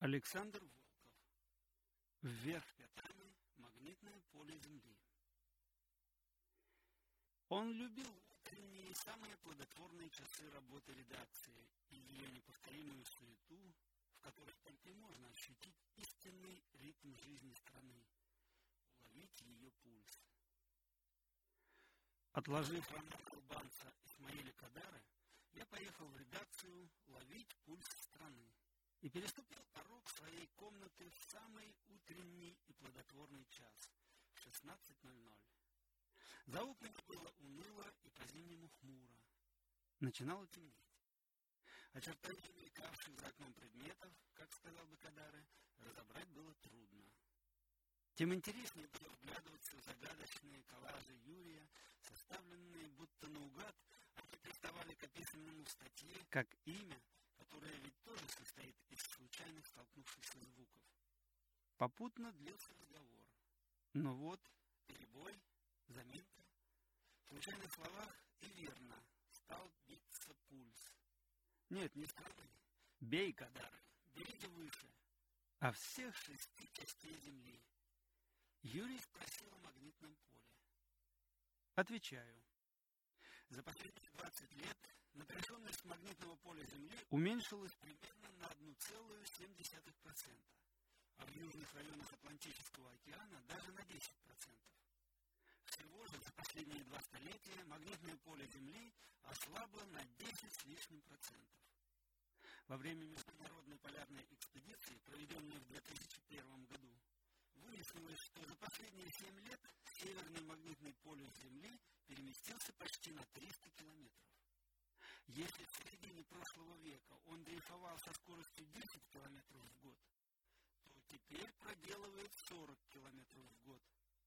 Александр Волков. Вверх пятами магнитное поле Земли. Он любил утренние самые плодотворные часы работы редакции и ее неповторимую суету, в которой только можно ощутить истинный ритм жизни страны, уловить ее пульс. Отложив роман албанца Исмаиля Кадара, я поехал в редакцию ловить пульс страны и переступил порог своей комнаты в самый утренний и плодотворный час в 16.00. За окнами было уныло и по-зимнему хмуро. Начинало темнеть. Очертания мелькавших за окном предметов, как сказал бы Кадары, разобрать было трудно. Тем интереснее было вглядываться в загадочные коллажи Юрия, составленные будто наугад, они приставали к описанному в статье как имя, Попутно длился разговор. Но вот перебой, заминка. В случайных словах и верно стал биться пульс. Нет, не страны. Бей, Кадары, бейте выше. А всех шести частей Земли. Юрий спросил о магнитном поле. Отвечаю. За последние 20 лет напряженность магнитного поля Земли уменьшилась примерно на 1,7%, а в районах Атлантического океана даже на 10%. Всего же за последние два столетия магнитное поле Земли ослабло на 10 с лишним процентов. Во время международной полярной экспедиции, проведенной в 2001 году, выяснилось, что за последние 7 лет северный магнитный полюс Земли переместился почти на 300 километров. Если в середине прошлого века он дрейфовал со скоростью 10 километров в год, то теперь проделывает 40 километров в год,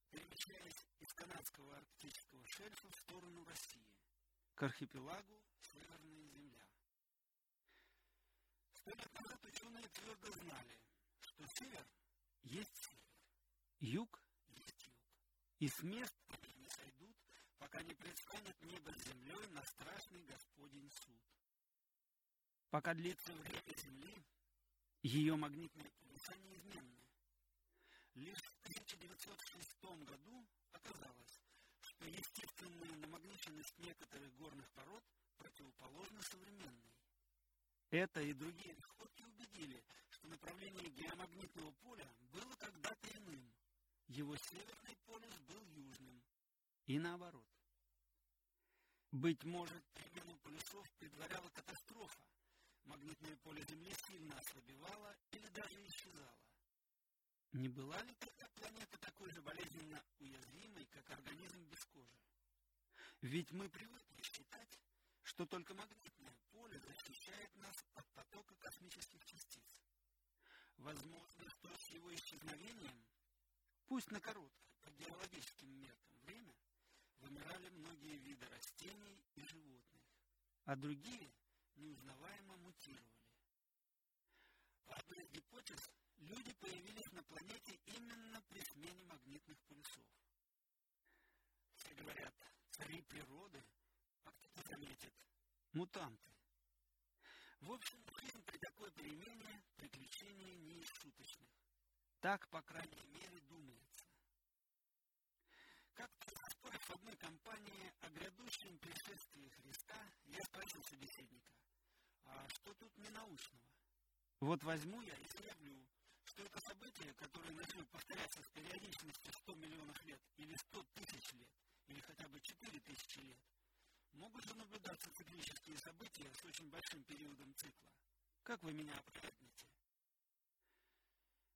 перемещаясь из канадского арктического шельфа в сторону России, к архипелагу Северная Земля. Сто лет назад ученые твердо знали, что север есть север, юг есть юг, и с мест они не сойдут, пока не предстанет небо с землей на страшный Господень суд. Пока длится время Земли, ее магнитные полюса неизменны. Лишь в 1906 году оказалось, естественная намагниченность некоторых горных пород противоположна современной. Это и другие находки убедили, что направление геомагнитного поля было когда-то иным. Его северный полюс был южным. И наоборот. Быть может, перемену полюсов предваряла катастрофа. Магнитное поле Земли сильно ослабевало или даже исчезало. Не была ли тогда планета такой же болезненно уязвимой, как организм без кожи? Ведь мы привыкли считать, что только магнитное поле защищает нас от потока космических частиц. Возможно, что с его исчезновением, пусть на короткое, по геологическим меркам время, вымирали многие виды растений и животных, а другие неузнаваемо мутировали. По из гипотез, люди появились на планете именно при смене магнитных полюсов. Все говорят, цари природы, а кто-то заметит, мутанты. В общем, жизнь при такой перемене приключения не из шуточных. Так, по крайней мере, думается. Как-то в одной компании о грядущем пришествии Христа, я спросил собеседника, а что тут ненаучного? Вот возьму я и заявлю, что это которое начнет повторяться с периодичностью 100 миллионов лет, или 100 тысяч лет, или хотя бы 4 тысячи лет, могут же наблюдаться циклические события с очень большим периодом цикла. Как вы меня опровергнете?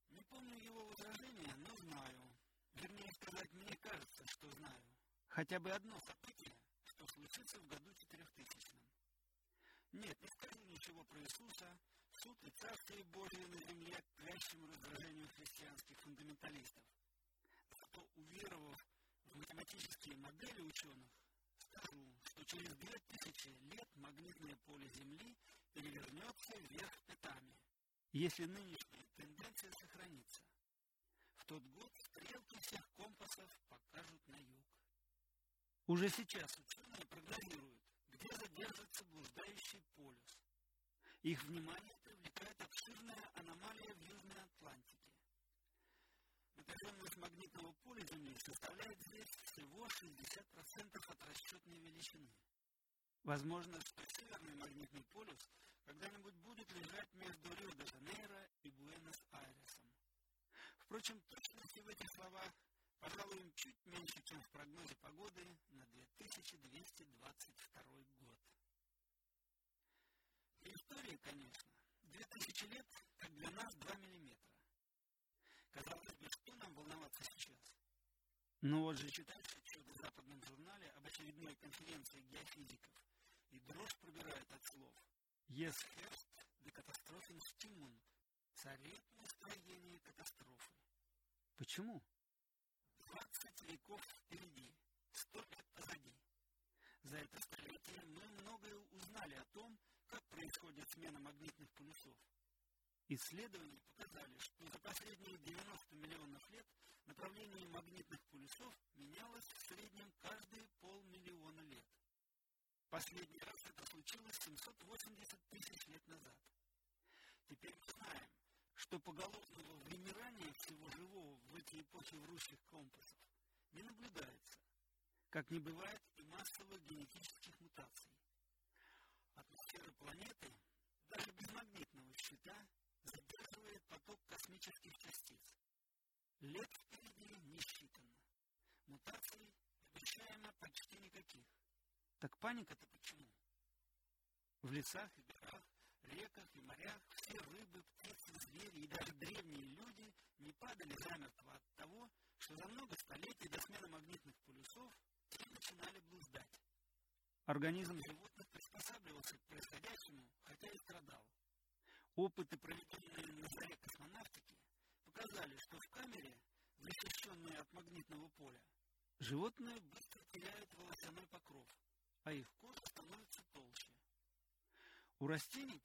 Не помню его возражения, но знаю. Вернее сказать, мне кажется, что знаю хотя бы одно событие, что случится в году четырехтысячном. Нет, не скажу ничего про Иисуса, суд и Царствие Божие на земле к вящему раздражению христианских фундаменталистов. Зато уверовав в математические модели ученых, скажу, что через две тысячи лет магнитное поле Земли перевернется вверх пятами, если нынешняя тенденция сохранится. В тот год стрелки всех компасов покажут на юг. Уже сейчас ученые прогнозируют, где задержится блуждающий полюс. Их внимание влекает обширная аномалия в Южной Атлантике. Напряженность магнитного поля Земли составляет здесь всего 60% от расчетной величины. Возможно, что северный магнитный полюс когда-нибудь будет лежать между Рио-де-Жанейро и Буэнос-Айресом. Впрочем, точности в этих словах, пожалуй, чуть меньше, чем в прогнозе погоды на 2222 год. История, конечно, Но вот же читаешь отчет в западном журнале об очередной конференции геофизиков, и дрожь пробирает от слов. Yes, first, the catastrophe стимун. Царит настроение катастрофы. Почему? Двадцать веков впереди, сто лет позади. За это столетие мы многое узнали о том, как происходит смена магнитных полюсов. Исследования показали, что за последние 90 миллионов лет направление магнитных полюсов менялось в среднем каждые полмиллиона лет. Последний раз это случилось 780 тысяч лет назад. Теперь мы знаем, что поголовного вымирания всего живого в эти эпохи врущих компасов не наблюдается, как не бывает и массовых генетических мутаций. Атмосфера планеты, даже без магнитного щита, задерживает поток космических частиц. Лет впереди не считано. Мутаций обещаемо почти никаких. Так паника-то почему? В лесах и горах, реках и морях все рыбы, птицы, звери и даже древние люди не падали замертво от того, что за много столетий до смены магнитных полюсов те начинали блуждать. Организм животных приспосабливался к происходящему, хотя и страдал. Опыты, проведенные на заре космонавтики, показали, что в камере, защищенной от магнитного поля, животные быстро теряют волосяной покров, а их кожа становится толще. У растений